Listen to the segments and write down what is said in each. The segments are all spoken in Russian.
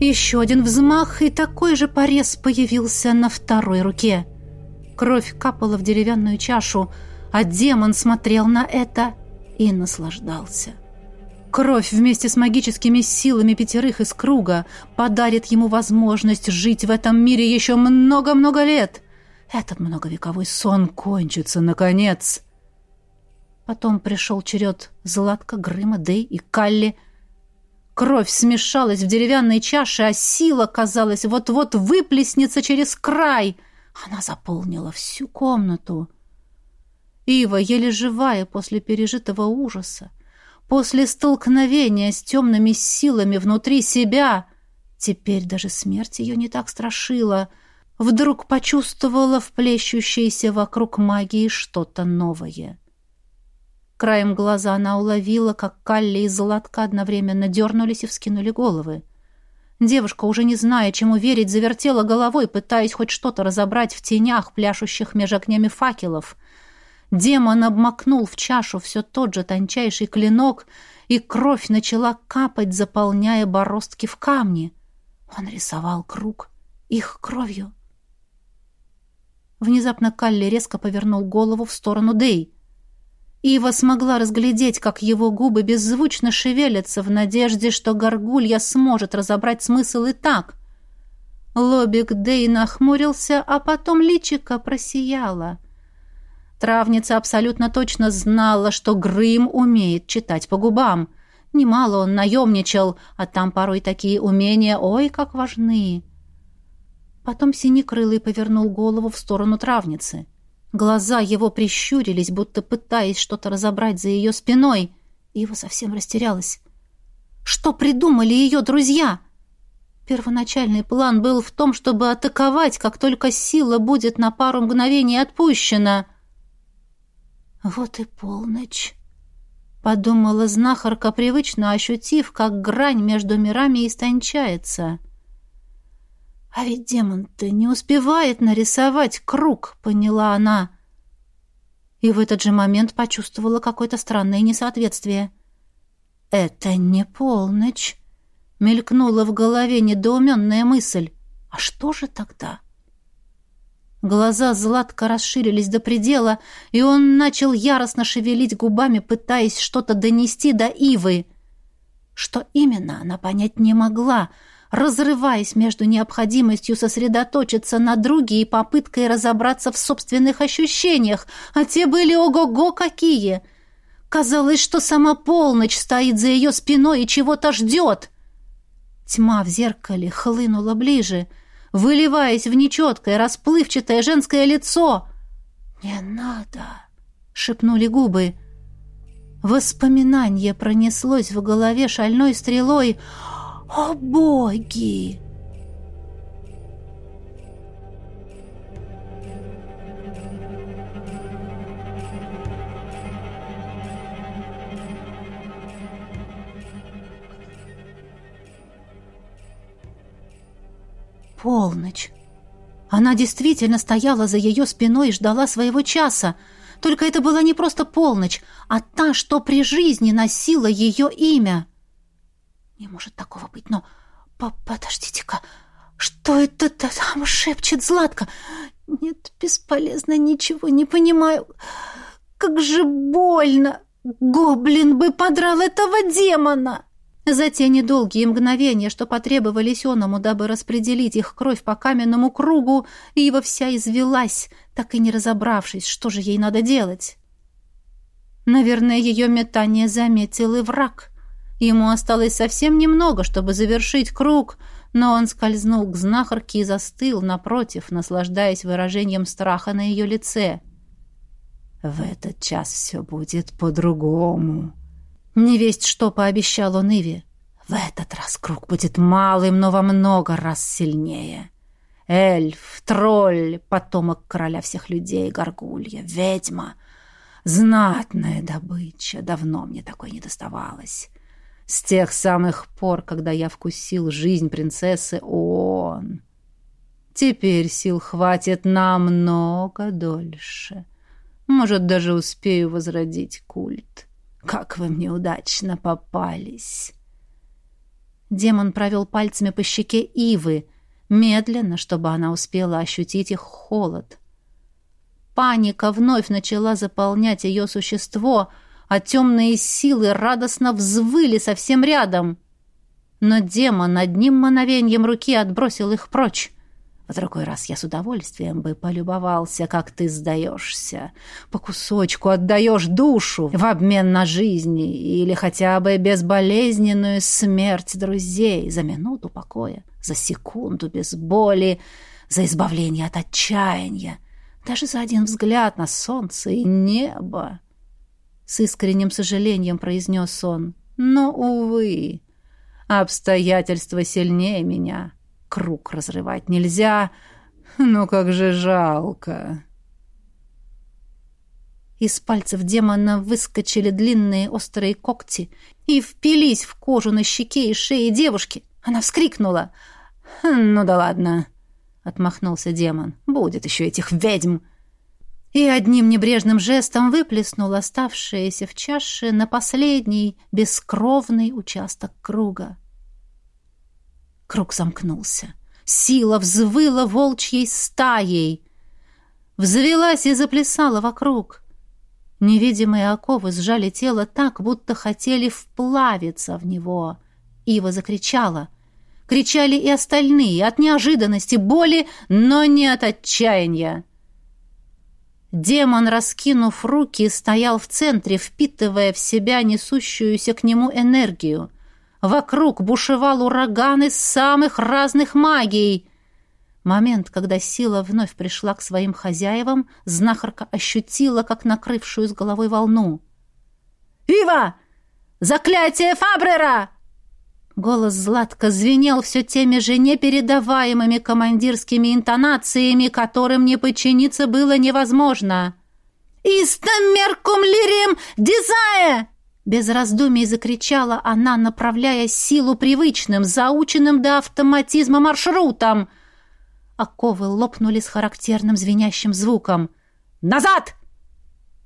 Еще один взмах, и такой же порез появился на второй руке. Кровь капала в деревянную чашу, а демон смотрел на это и наслаждался. Кровь вместе с магическими силами пятерых из круга подарит ему возможность жить в этом мире еще много-много лет. Этот многовековой сон кончится, наконец. Потом пришел черед Златка, Грыма, Дэй и Калли. Кровь смешалась в деревянной чаше, а сила, казалось, вот-вот выплеснется через край. Она заполнила всю комнату. Ива, еле живая после пережитого ужаса, После столкновения с темными силами внутри себя, теперь даже смерть ее не так страшила, вдруг почувствовала в плещущейся вокруг магии что-то новое. Краем глаза она уловила, как Калли и Златка одновременно дернулись и вскинули головы. Девушка, уже не зная, чему верить, завертела головой, пытаясь хоть что-то разобрать в тенях, пляшущих меж огнями факелов — Демон обмакнул в чашу все тот же тончайший клинок, и кровь начала капать, заполняя бороздки в камне. Он рисовал круг их кровью. Внезапно Калли резко повернул голову в сторону Дэй. Ива смогла разглядеть, как его губы беззвучно шевелятся в надежде, что горгулья сможет разобрать смысл и так. Лобик Дэй нахмурился, а потом личико просияло — Травница абсолютно точно знала, что Грым умеет читать по губам. Немало он наемничал, а там порой такие умения, ой, как важны. Потом Синекрылый повернул голову в сторону травницы. Глаза его прищурились, будто пытаясь что-то разобрать за ее спиной. Ива совсем растерялась. Что придумали ее друзья? Первоначальный план был в том, чтобы атаковать, как только сила будет на пару мгновений отпущена — «Вот и полночь», — подумала знахарка, привычно ощутив, как грань между мирами истончается. «А ведь демон-то не успевает нарисовать круг», — поняла она. И в этот же момент почувствовала какое-то странное несоответствие. «Это не полночь», — мелькнула в голове недоуменная мысль. «А что же тогда?» Глаза Златка расширились до предела, и он начал яростно шевелить губами, пытаясь что-то донести до Ивы. Что именно, она понять не могла, разрываясь между необходимостью сосредоточиться на друге и попыткой разобраться в собственных ощущениях, а те были ого-го какие! Казалось, что сама полночь стоит за ее спиной и чего-то ждет. Тьма в зеркале хлынула ближе — выливаясь в нечеткое, расплывчатое женское лицо. «Не надо!» — шепнули губы. Воспоминание пронеслось в голове шальной стрелой. «О, боги!» Полночь. Она действительно стояла за ее спиной и ждала своего часа. Только это была не просто полночь, а та, что при жизни носила ее имя. Не может такого быть, но... Подождите-ка, что это там шепчет Златка? Нет, бесполезно, ничего не понимаю. Как же больно! Гоблин бы подрал этого демона!» За те недолгие мгновения, что потребовались оному, дабы распределить их кровь по каменному кругу, Ива вся извелась, так и не разобравшись, что же ей надо делать. Наверное, ее метание заметил и враг. Ему осталось совсем немного, чтобы завершить круг, но он скользнул к знахарке и застыл напротив, наслаждаясь выражением страха на ее лице. «В этот час все будет по-другому», не весть что пообещал он Иве. В этот раз круг будет малым, но во много раз сильнее. Эльф, тролль, потомок короля всех людей, горгулья, ведьма. Знатная добыча, давно мне такой не доставалось. С тех самых пор, когда я вкусил жизнь принцессы он. Теперь сил хватит намного дольше. Может, даже успею возродить культ. Как вы мне удачно попались!» Демон провел пальцами по щеке Ивы, медленно, чтобы она успела ощутить их холод. Паника вновь начала заполнять ее существо, а темные силы радостно взвыли совсем рядом. Но демон одним мановением руки отбросил их прочь. В другой раз я с удовольствием бы полюбовался, как ты сдаешься. По кусочку отдаешь душу в обмен на жизни или хотя бы безболезненную смерть друзей за минуту покоя, за секунду без боли, за избавление от отчаяния, даже за один взгляд на солнце и небо. С искренним сожалением произнес он. Но, увы, обстоятельства сильнее меня. — Круг разрывать нельзя. Ну как же жалко. Из пальцев демона выскочили длинные острые когти и впились в кожу на щеке и шее девушки. Она вскрикнула. «Ну да ладно», — отмахнулся демон. «Будет еще этих ведьм». И одним небрежным жестом выплеснул оставшиеся в чаше на последний бескровный участок круга. Круг замкнулся. Сила взвыла волчьей стаей. Взвелась и заплясала вокруг. Невидимые оковы сжали тело так, будто хотели вплавиться в него. Ива закричала. Кричали и остальные, от неожиданности, боли, но не от отчаяния. Демон, раскинув руки, стоял в центре, впитывая в себя несущуюся к нему энергию — Вокруг бушевал ураган из самых разных магий. Момент, когда сила вновь пришла к своим хозяевам, знахарка ощутила, как накрывшую с головой волну. «Ива! Заклятие Фабрера!» Голос Златка звенел все теми же непередаваемыми командирскими интонациями, которым не подчиниться было невозможно. «Истом меркум лирим дизае!» Без раздумий закричала она, направляя силу привычным, заученным до автоматизма маршрутом. Оковы лопнули с характерным звенящим звуком. «Назад!»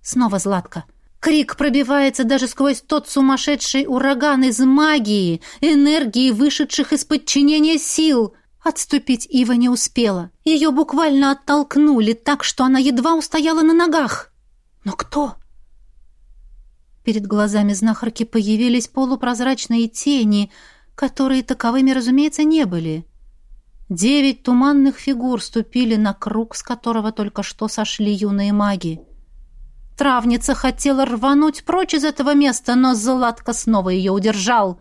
Снова Златка. Крик пробивается даже сквозь тот сумасшедший ураган из магии, энергии, вышедших из подчинения сил. Отступить Ива не успела. Ее буквально оттолкнули так, что она едва устояла на ногах. Но кто? Перед глазами знахарки появились полупрозрачные тени, которые таковыми, разумеется, не были. Девять туманных фигур ступили на круг, с которого только что сошли юные маги. Травница хотела рвануть прочь из этого места, но Златко снова ее удержал.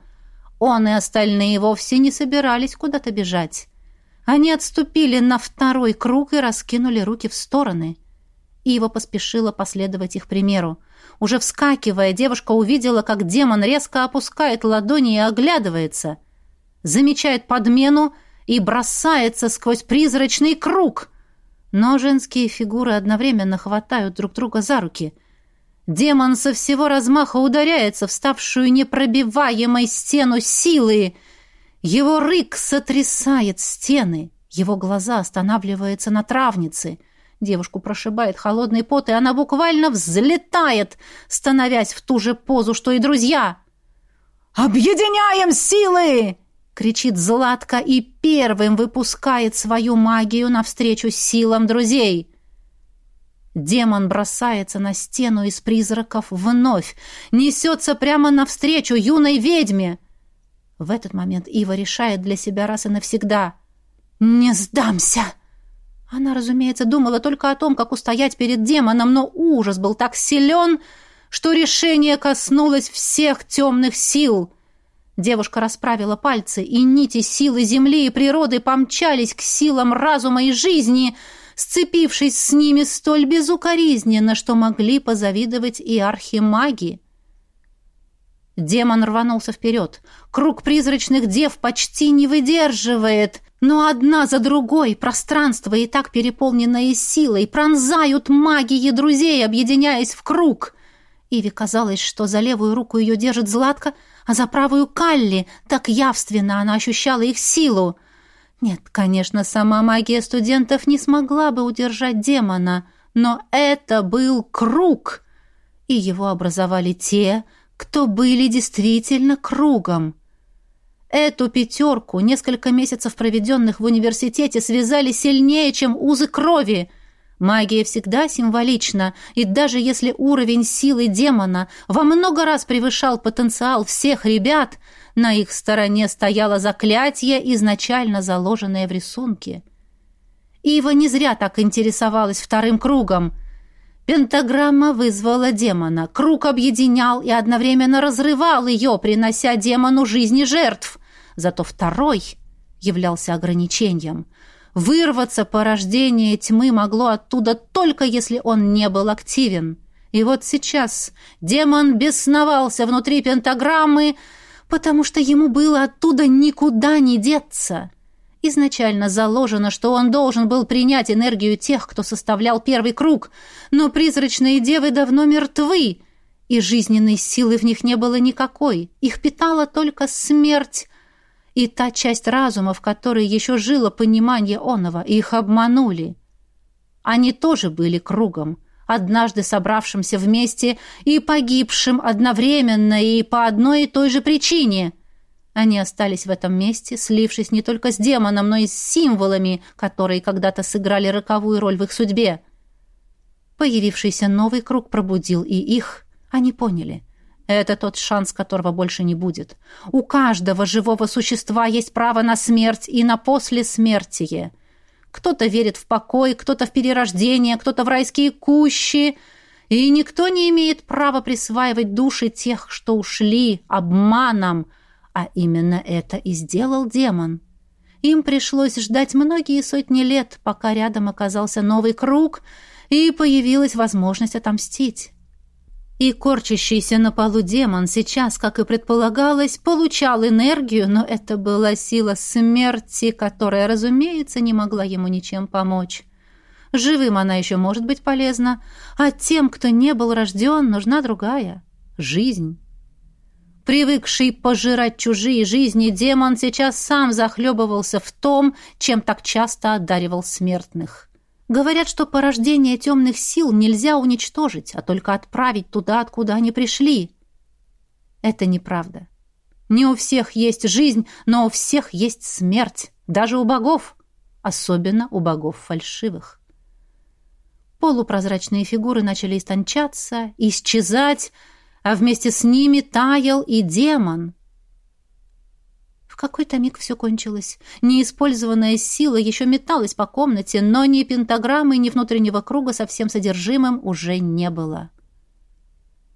Он и остальные вовсе не собирались куда-то бежать. Они отступили на второй круг и раскинули руки в стороны. Ива поспешила последовать их примеру. Уже вскакивая, девушка увидела, как демон резко опускает ладони и оглядывается. Замечает подмену и бросается сквозь призрачный круг. Но женские фигуры одновременно хватают друг друга за руки. Демон со всего размаха ударяется в ставшую непробиваемой стену силы. Его рык сотрясает стены. Его глаза останавливаются на травнице — Девушку прошибает холодный пот, и она буквально взлетает, становясь в ту же позу, что и друзья. «Объединяем силы!» — кричит Златка и первым выпускает свою магию навстречу силам друзей. Демон бросается на стену из призраков вновь, несется прямо навстречу юной ведьме. В этот момент Ива решает для себя раз и навсегда «Не сдамся!» Она, разумеется, думала только о том, как устоять перед демоном, но ужас был так силен, что решение коснулось всех темных сил. Девушка расправила пальцы, и нити силы земли и природы помчались к силам разума и жизни, сцепившись с ними столь безукоризненно, что могли позавидовать и архимаги. Демон рванулся вперед. Круг призрачных дев почти не выдерживает — но одна за другой пространство и так переполненное силой пронзают магии друзей, объединяясь в круг. Иве казалось, что за левую руку ее держит Златка, а за правую Калли. Так явственно она ощущала их силу. Нет, конечно, сама магия студентов не смогла бы удержать демона, но это был круг, и его образовали те, кто были действительно кругом. Эту пятерку, несколько месяцев проведенных в университете, связали сильнее, чем узы крови. Магия всегда символична, и даже если уровень силы демона во много раз превышал потенциал всех ребят, на их стороне стояло заклятие, изначально заложенное в рисунке. Ива не зря так интересовалась вторым кругом. Пентаграмма вызвала демона. Круг объединял и одновременно разрывал ее, принося демону жизни жертв. Зато второй являлся ограничением. Вырваться порождение тьмы могло оттуда только если он не был активен. И вот сейчас демон бесновался внутри пентаграммы, потому что ему было оттуда никуда не деться. Изначально заложено, что он должен был принять энергию тех, кто составлял первый круг, но призрачные девы давно мертвы, и жизненной силы в них не было никакой. Их питала только смерть, и та часть разума, в которой еще жило понимание оного, их обманули. Они тоже были кругом, однажды собравшимся вместе и погибшим одновременно и по одной и той же причине. Они остались в этом месте, слившись не только с демоном, но и с символами, которые когда-то сыграли роковую роль в их судьбе. Появившийся новый круг пробудил и их. Они поняли. Это тот шанс, которого больше не будет. У каждого живого существа есть право на смерть и на послесмертие. Кто-то верит в покой, кто-то в перерождение, кто-то в райские кущи. И никто не имеет права присваивать души тех, что ушли обманом. А именно это и сделал демон. Им пришлось ждать многие сотни лет, пока рядом оказался новый круг, и появилась возможность отомстить. И корчащийся на полу демон сейчас, как и предполагалось, получал энергию, но это была сила смерти, которая, разумеется, не могла ему ничем помочь. Живым она еще может быть полезна, а тем, кто не был рожден, нужна другая — жизнь. Привыкший пожирать чужие жизни, демон сейчас сам захлебывался в том, чем так часто одаривал смертных — Говорят, что порождение темных сил нельзя уничтожить, а только отправить туда, откуда они пришли. Это неправда. Не у всех есть жизнь, но у всех есть смерть, даже у богов, особенно у богов фальшивых. Полупрозрачные фигуры начали истончаться, исчезать, а вместе с ними таял и демон, в какой-то миг все кончилось. Неиспользованная сила еще металась по комнате, но ни пентаграммы, ни внутреннего круга со всем содержимым уже не было.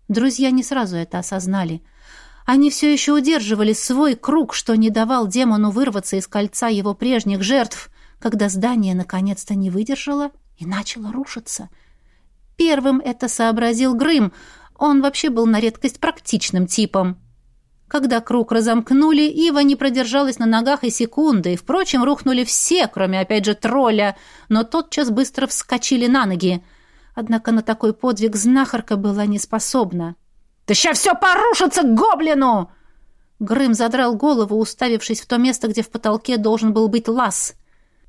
Друзья не сразу это осознали. Они все еще удерживали свой круг, что не давал демону вырваться из кольца его прежних жертв, когда здание наконец-то не выдержало и начало рушиться. Первым это сообразил Грым. Он вообще был на редкость практичным типом. Когда круг разомкнули, Ива не продержалась на ногах и секунды, и, впрочем, рухнули все, кроме, опять же, тролля, но тотчас быстро вскочили на ноги. Однако на такой подвиг знахарка была не способна. «Да сейчас все порушится гоблину!» Грым задрал голову, уставившись в то место, где в потолке должен был быть лаз.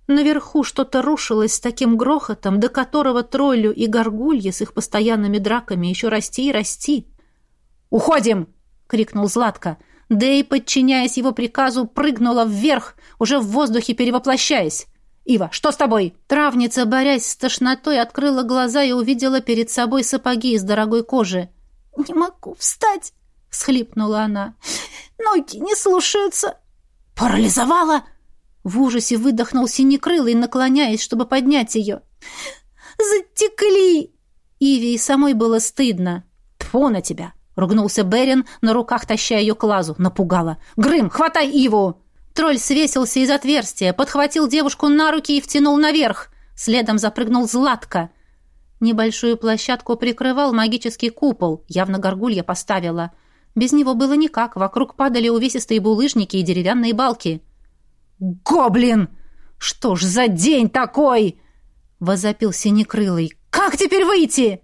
Наверху что-то рушилось с таким грохотом, до которого троллю и горгулье с их постоянными драками еще расти и расти. «Уходим!» — крикнул Златко. Дэй, подчиняясь его приказу, прыгнула вверх, уже в воздухе перевоплощаясь. «Ива, что с тобой?» Травница, борясь с тошнотой, открыла глаза и увидела перед собой сапоги из дорогой кожи. «Не могу встать!» — всхлипнула она. «Ноги не слушаются!» «Парализовала!» В ужасе выдохнул синекрылый, наклоняясь, чтобы поднять ее. «Затекли!» Иве и самой было стыдно. «Тьфу на тебя! Ругнулся Берин, на руках таща ее к лазу. Напугала. «Грым, хватай Иву!» Тролль свесился из отверстия, подхватил девушку на руки и втянул наверх. Следом запрыгнул Златка. Небольшую площадку прикрывал магический купол. Явно горгулья поставила. Без него было никак. Вокруг падали увесистые булыжники и деревянные балки. «Гоблин! Что ж за день такой?» — возопил Синекрылый. «Как теперь выйти?»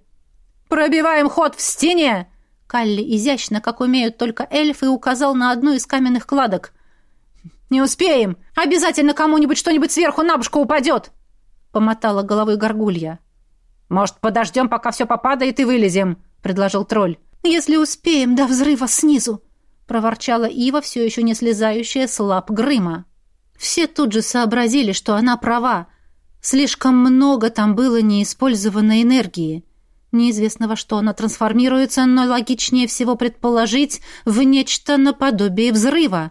«Пробиваем ход в стене!» Калли изящно, как умеют только эльфы, указал на одну из каменных кладок. «Не успеем! Обязательно кому-нибудь что-нибудь сверху на бушку упадет!» Помотала головой горгулья. «Может, подождем, пока все попадает и вылезем?» — предложил тролль. «Если успеем до взрыва снизу!» — проворчала Ива, все еще не слезающая с лап Грыма. Все тут же сообразили, что она права. Слишком много там было неиспользованной энергии. Неизвестно во что она трансформируется, но логичнее всего предположить в нечто наподобие взрыва.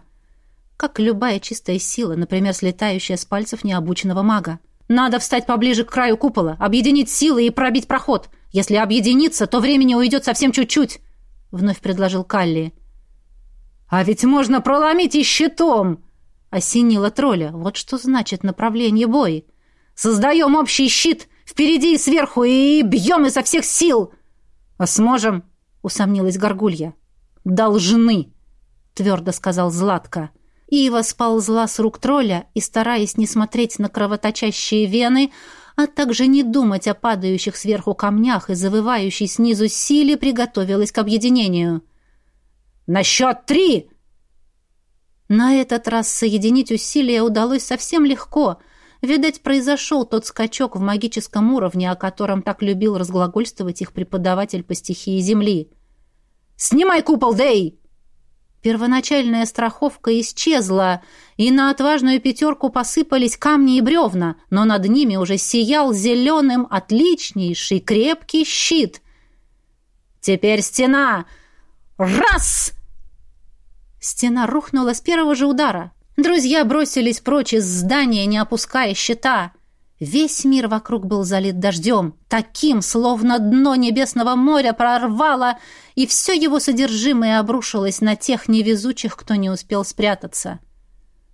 Как любая чистая сила, например, слетающая с пальцев необученного мага. Надо встать поближе к краю купола, объединить силы и пробить проход. Если объединиться, то времени уйдет совсем чуть-чуть, — вновь предложил Калли. «А ведь можно проломить и щитом!» — осенила тролля. «Вот что значит направление бой. Создаем общий щит!» Впереди и сверху, и бьем изо всех сил!» «А сможем?» — усомнилась Горгулья. «Должны!» — твердо сказал Златко. Ива сползла с рук тролля и, стараясь не смотреть на кровоточащие вены, а также не думать о падающих сверху камнях и завывающей снизу силе, приготовилась к объединению. «На счет три!» На этот раз соединить усилия удалось совсем легко — Видать, произошел тот скачок в магическом уровне, о котором так любил разглагольствовать их преподаватель по стихии Земли. «Снимай купол, Дэй!» Первоначальная страховка исчезла, и на отважную пятерку посыпались камни и бревна, но над ними уже сиял зеленым отличнейший крепкий щит. «Теперь стена! Раз!» Стена рухнула с первого же удара. Друзья бросились прочь из здания, не опуская щита. Весь мир вокруг был залит дождем, таким, словно дно небесного моря прорвало, и все его содержимое обрушилось на тех невезучих, кто не успел спрятаться.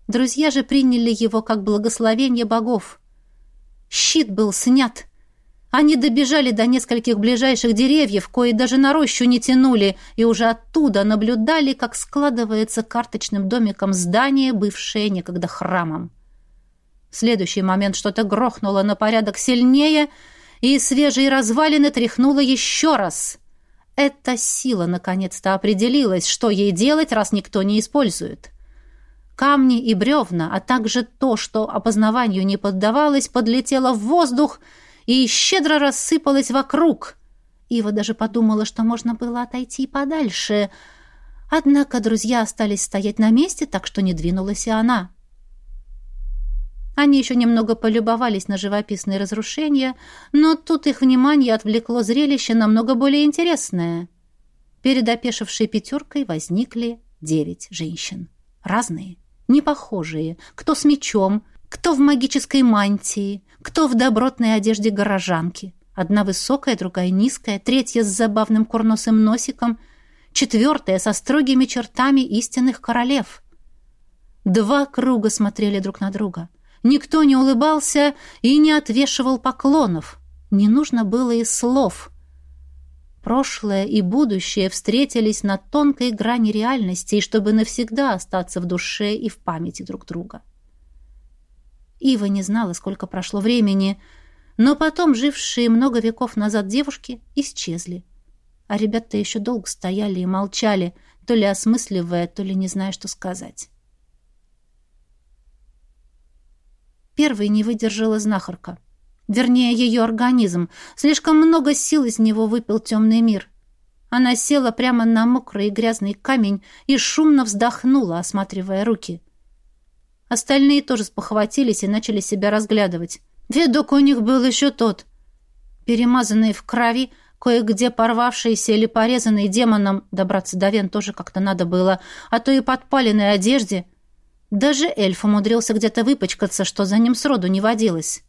Друзья же приняли его как благословение богов. Щит был снят, они добежали до нескольких ближайших деревьев, кои даже на рощу не тянули, и уже оттуда наблюдали, как складывается карточным домиком здание, бывшее некогда храмом. В следующий момент что-то грохнуло на порядок сильнее, и свежие развалины тряхнуло еще раз. Эта сила наконец-то определилась, что ей делать, раз никто не использует. Камни и бревна, а также то, что опознаванию не поддавалось, подлетело в воздух — и щедро рассыпалась вокруг. Ива даже подумала, что можно было отойти подальше. Однако друзья остались стоять на месте, так что не двинулась и она. Они еще немного полюбовались на живописные разрушения, но тут их внимание отвлекло зрелище намного более интересное. Перед опешившей пятеркой возникли девять женщин. Разные, не похожие, кто с мечом, кто в магической мантии, кто в добротной одежде горожанки. Одна высокая, другая низкая, третья с забавным курносым носиком, четвертая со строгими чертами истинных королев. Два круга смотрели друг на друга. Никто не улыбался и не отвешивал поклонов. Не нужно было и слов. Прошлое и будущее встретились на тонкой грани реальности, чтобы навсегда остаться в душе и в памяти друг друга. Ива не знала, сколько прошло времени, но потом жившие много веков назад девушки исчезли. А ребята еще долго стояли и молчали, то ли осмысливая, то ли не зная, что сказать. Первой не выдержала знахарка. Вернее, ее организм. Слишком много сил из него выпил темный мир. Она села прямо на мокрый и грязный камень и шумно вздохнула, осматривая руки. Остальные тоже спохватились и начали себя разглядывать. Видок у них был еще тот. Перемазанные в крови, кое-где порвавшиеся или порезанные демоном, добраться до вен тоже как-то надо было, а то и подпаленной одежде. Даже эльф умудрился где-то выпачкаться, что за ним сроду не водилось.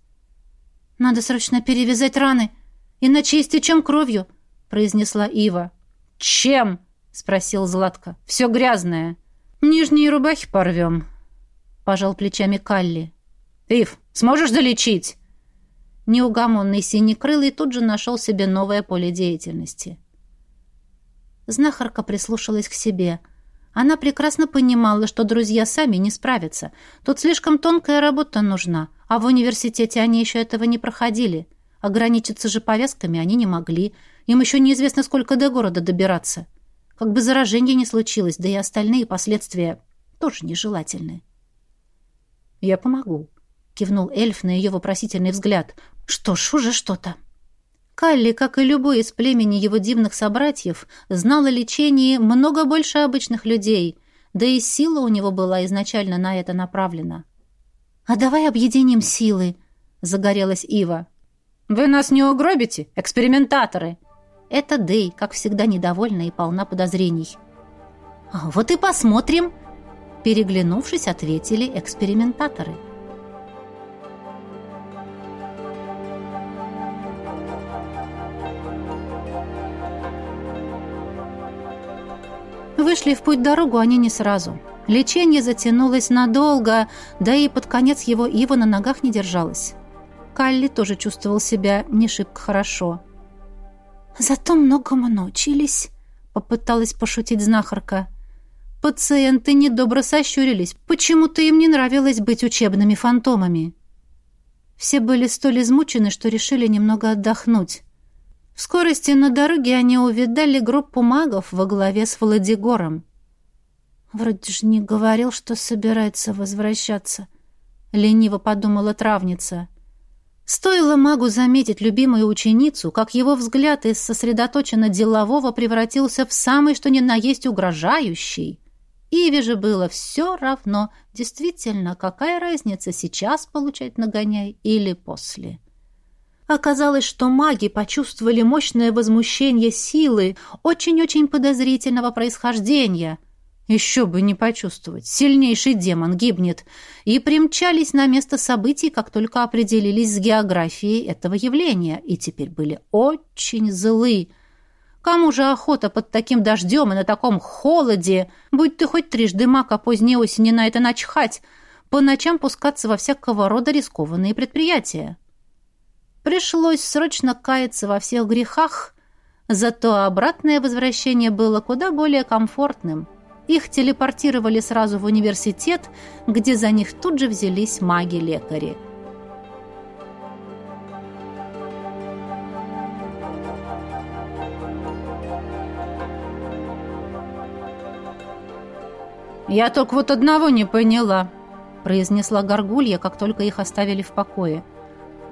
«Надо срочно перевязать раны, иначе истечем кровью», — произнесла Ива. «Чем?» — спросил Златко. «Все грязное. Нижние рубахи порвем», пожал плечами Калли. «Ив, сможешь долечить?» Неугомонный синекрылый тут же нашел себе новое поле деятельности. Знахарка прислушалась к себе. Она прекрасно понимала, что друзья сами не справятся. Тут слишком тонкая работа нужна, а в университете они еще этого не проходили. Ограничиться же повязками они не могли. Им еще неизвестно, сколько до города добираться. Как бы заражение не случилось, да и остальные последствия тоже нежелательны. «Я помогу», — кивнул эльф на ее вопросительный взгляд. «Что ж, уже что-то». Калли, как и любой из племени его дивных собратьев, знал о лечении много больше обычных людей, да и сила у него была изначально на это направлена. «А давай объединим силы», — загорелась Ива. «Вы нас не угробите, экспериментаторы!» Это Дэй, как всегда, недовольна и полна подозрений. «А «Вот и посмотрим!» Переглянувшись, ответили экспериментаторы. Вышли в путь дорогу они не сразу. Лечение затянулось надолго, да и под конец его Ива на ногах не держалась. Калли тоже чувствовал себя не шибко хорошо. «Зато многому научились», — попыталась пошутить знахарка. Пациенты недобро сощурились. Почему-то им не нравилось быть учебными фантомами. Все были столь измучены, что решили немного отдохнуть. В скорости на дороге они увидали группу магов во главе с Владигором. «Вроде же не говорил, что собирается возвращаться», — лениво подумала травница. Стоило магу заметить любимую ученицу, как его взгляд из сосредоточенно делового превратился в самый что ни на есть угрожающий. Иве же было все равно, действительно, какая разница сейчас получать нагоняй или после. Оказалось, что маги почувствовали мощное возмущение силы очень-очень подозрительного происхождения — еще бы не почувствовать. Сильнейший демон гибнет. И примчались на место событий, как только определились с географией этого явления. И теперь были очень злы. Кому же охота под таким дождем и на таком холоде? Будь ты хоть трижды маг, а поздней осени на это начхать. По ночам пускаться во всякого рода рискованные предприятия. Пришлось срочно каяться во всех грехах, зато обратное возвращение было куда более комфортным – их телепортировали сразу в университет, где за них тут же взялись маги-лекари. «Я только вот одного не поняла», — произнесла Горгулья, как только их оставили в покое.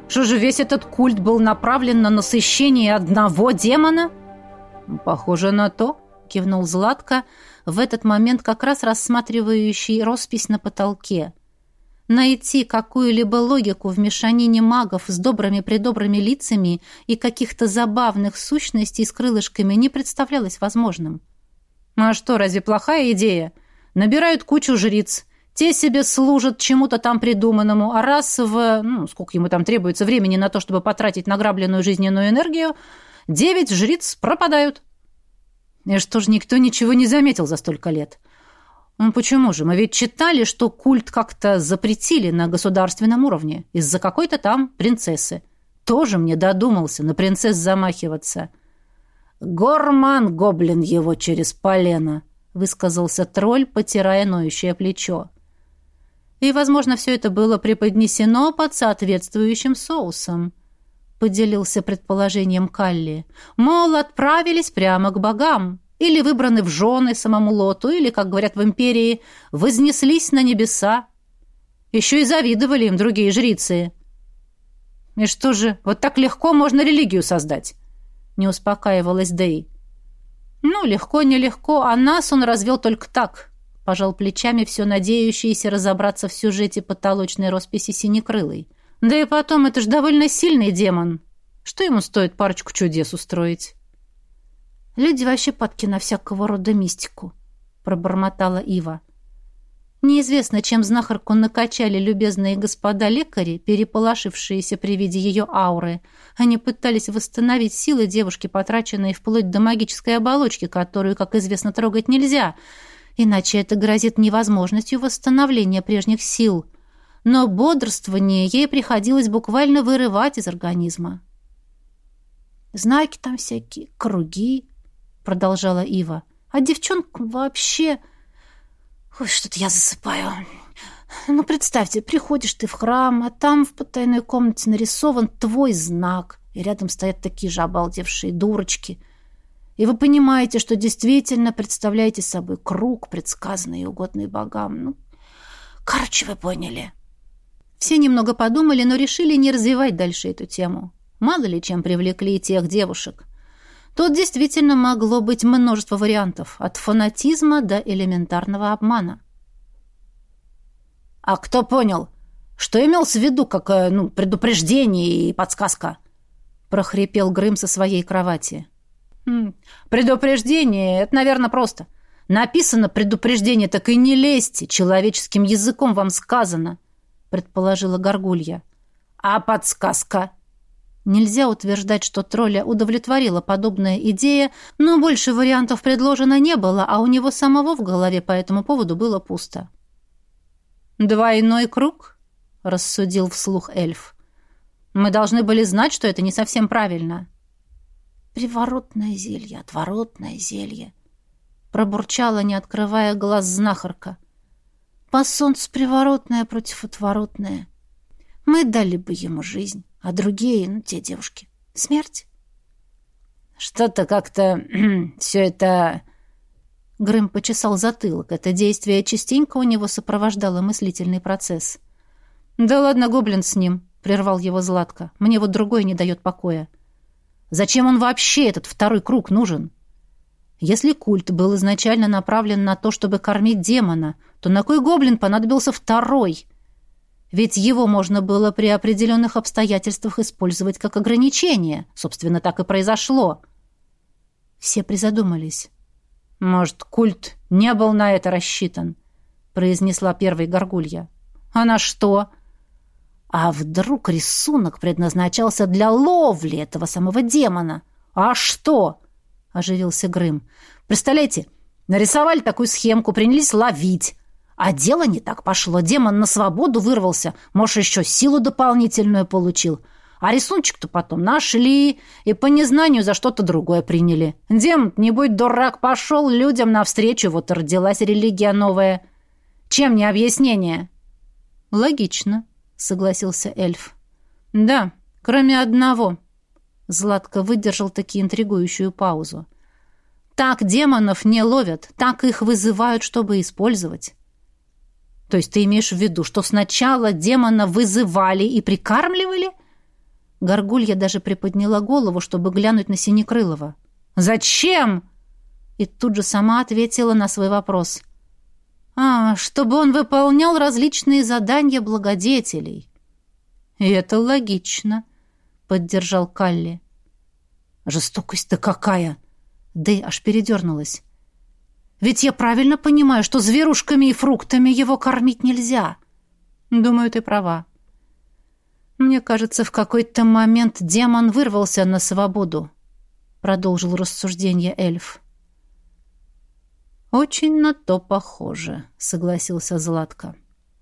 «Что же весь этот культ был направлен на насыщение одного демона?» «Похоже на то», — кивнул Златко, — в этот момент как раз рассматривающий роспись на потолке. Найти какую-либо логику в мешанине магов с добрыми-предобрыми лицами и каких-то забавных сущностей с крылышками не представлялось возможным. «А что, разве плохая идея? Набирают кучу жриц, те себе служат чему-то там придуманному, а раз в... Ну, сколько ему там требуется времени на то, чтобы потратить награбленную жизненную энергию, девять жриц пропадают. И что ж никто ничего не заметил за столько лет? Ну почему же? Мы ведь читали, что культ как-то запретили на государственном уровне из-за какой-то там принцессы. Тоже мне додумался на принцесс замахиваться. Горман гоблин его через полено, высказался тролль, потирая ноющее плечо. И, возможно, все это было преподнесено под соответствующим соусом поделился предположением Калли. Мол, отправились прямо к богам, или выбраны в жены самому Лоту, или, как говорят в империи, вознеслись на небеса. Еще и завидовали им другие жрицы. И что же, вот так легко можно религию создать? Не успокаивалась Дэй. Ну, легко-нелегко, а нас он развел только так, пожал плечами все надеющийся разобраться в сюжете потолочной росписи синекрылой. Да и потом, это ж довольно сильный демон. Что ему стоит парочку чудес устроить? Люди вообще падки на всякого рода мистику, пробормотала Ива. Неизвестно, чем знахарку накачали любезные господа лекари, переполошившиеся при виде ее ауры. Они пытались восстановить силы девушки, потраченные вплоть до магической оболочки, которую, как известно, трогать нельзя, иначе это грозит невозможностью восстановления прежних сил — но бодрствование ей приходилось буквально вырывать из организма. «Знаки там всякие, круги», — продолжала Ива. «А девчонкам вообще...» «Ой, что-то я засыпаю. Ну, представьте, приходишь ты в храм, а там в потайной комнате нарисован твой знак, и рядом стоят такие же обалдевшие дурочки. И вы понимаете, что действительно представляете собой круг, предсказанный и угодный богам. Ну, короче, вы поняли». Все немного подумали, но решили не развивать дальше эту тему. Мало ли чем привлекли тех девушек. Тут действительно могло быть множество вариантов, от фанатизма до элементарного обмана. «А кто понял? Что имелось в виду, как ну, предупреждение и подсказка?» — прохрипел Грым со своей кровати. «Хм, «Предупреждение — это, наверное, просто. Написано предупреждение, так и не лезьте, человеческим языком вам сказано», — предположила Горгулья. «А подсказка?» Нельзя утверждать, что тролля удовлетворила подобная идея, но больше вариантов предложено не было, а у него самого в голове по этому поводу было пусто. «Двойной круг?» — рассудил вслух эльф. «Мы должны были знать, что это не совсем правильно». «Приворотное зелье, отворотное зелье», — пробурчала, не открывая глаз знахарка. «По солнцу приворотное против отворотное. Мы дали бы ему жизнь, а другие, ну, те девушки, смерть». «Что-то как-то все это...» Грым почесал затылок. Это действие частенько у него сопровождало мыслительный процесс. «Да ладно, гоблин с ним», — прервал его Златко. «Мне вот другой не дает покоя. Зачем он вообще, этот второй круг, нужен? Если культ был изначально направлен на то, чтобы кормить демона, то на кой гоблин понадобился второй? Ведь его можно было при определенных обстоятельствах использовать как ограничение. Собственно, так и произошло». Все призадумались. «Может, культ не был на это рассчитан?» — произнесла первая горгулья. «А на что?» «А вдруг рисунок предназначался для ловли этого самого демона?» «А что?» — оживился Грым. «Представляете, нарисовали такую схемку, принялись ловить. А дело не так пошло. Демон на свободу вырвался, может, еще силу дополнительную получил. А рисунчик-то потом нашли и по незнанию за что-то другое приняли. Дем, не будь дурак, пошел людям навстречу, вот родилась религия новая. Чем не объяснение? Логично, согласился эльф. Да, кроме одного. Златко выдержал таки интригующую паузу. Так демонов не ловят, так их вызывают, чтобы использовать. То есть ты имеешь в виду, что сначала демона вызывали и прикармливали, Горгулья даже приподняла голову, чтобы глянуть на Синекрылова. «Зачем?» И тут же сама ответила на свой вопрос. «А, чтобы он выполнял различные задания благодетелей». «И это логично», — поддержал Калли. «Жестокость-то какая!» Дэй аж передернулась. «Ведь я правильно понимаю, что зверушками и фруктами его кормить нельзя». «Думаю, ты права», «Мне кажется, в какой-то момент демон вырвался на свободу», — продолжил рассуждение эльф. «Очень на то похоже», — согласился Златко.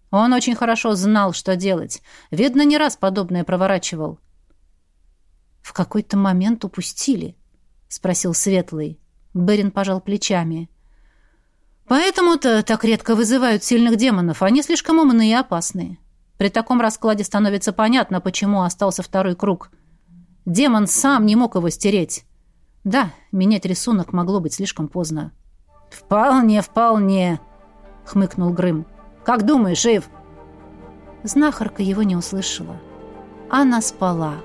«Он очень хорошо знал, что делать. Видно, не раз подобное проворачивал». «В какой-то момент упустили», — спросил Светлый. Берин пожал плечами. «Поэтому-то так редко вызывают сильных демонов. Они слишком умные и опасные. При таком раскладе становится понятно, почему остался второй круг. Демон сам не мог его стереть. Да, менять рисунок могло быть слишком поздно. «Вполне, вполне», — хмыкнул Грым. «Как думаешь, Ив?» Знахарка его не услышала. Она спала.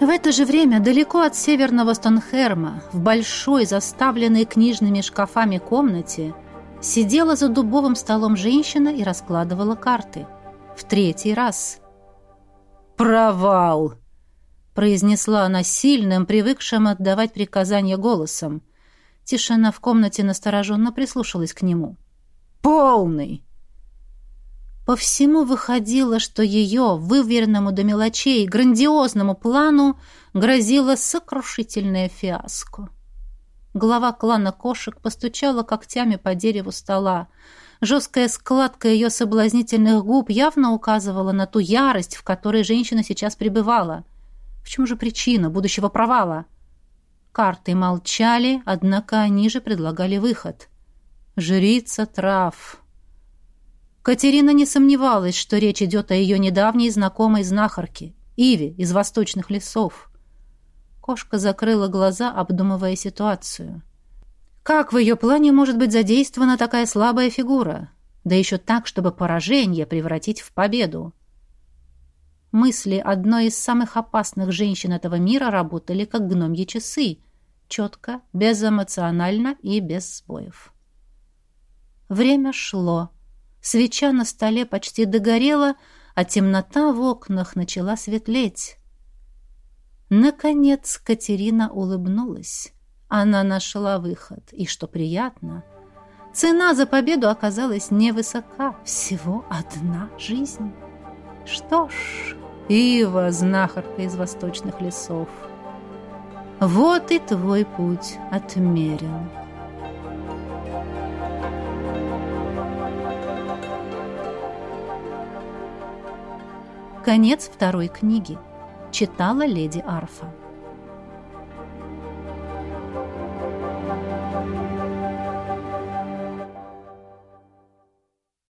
В это же время далеко от северного Стонхерма, в большой, заставленной книжными шкафами комнате, сидела за дубовым столом женщина и раскладывала карты. В третий раз. «Провал!» — произнесла она сильным, привыкшим отдавать приказания голосом. Тишина в комнате настороженно прислушалась к нему. «Полный!» По всему выходило, что ее, выверенному до мелочей, грандиозному плану грозило сокрушительное фиаско. Глава клана кошек постучала когтями по дереву стола. Жесткая складка ее соблазнительных губ явно указывала на ту ярость, в которой женщина сейчас пребывала. В чем же причина будущего провала? Карты молчали, однако они же предлагали выход. «Жрица трав», Катерина не сомневалась, что речь идет о ее недавней знакомой знахарке, Иве из восточных лесов. Кошка закрыла глаза, обдумывая ситуацию. Как в ее плане может быть задействована такая слабая фигура? Да еще так, чтобы поражение превратить в победу. Мысли одной из самых опасных женщин этого мира работали как гномьи часы. Четко, безэмоционально и без сбоев. Время шло. Свеча на столе почти догорела, а темнота в окнах начала светлеть. Наконец Катерина улыбнулась. Она нашла выход, и, что приятно, цена за победу оказалась невысока, всего одна жизнь. Что ж, Ива, знахарка из восточных лесов, вот и твой путь отмерен. Конец второй книги. Читала леди Арфа.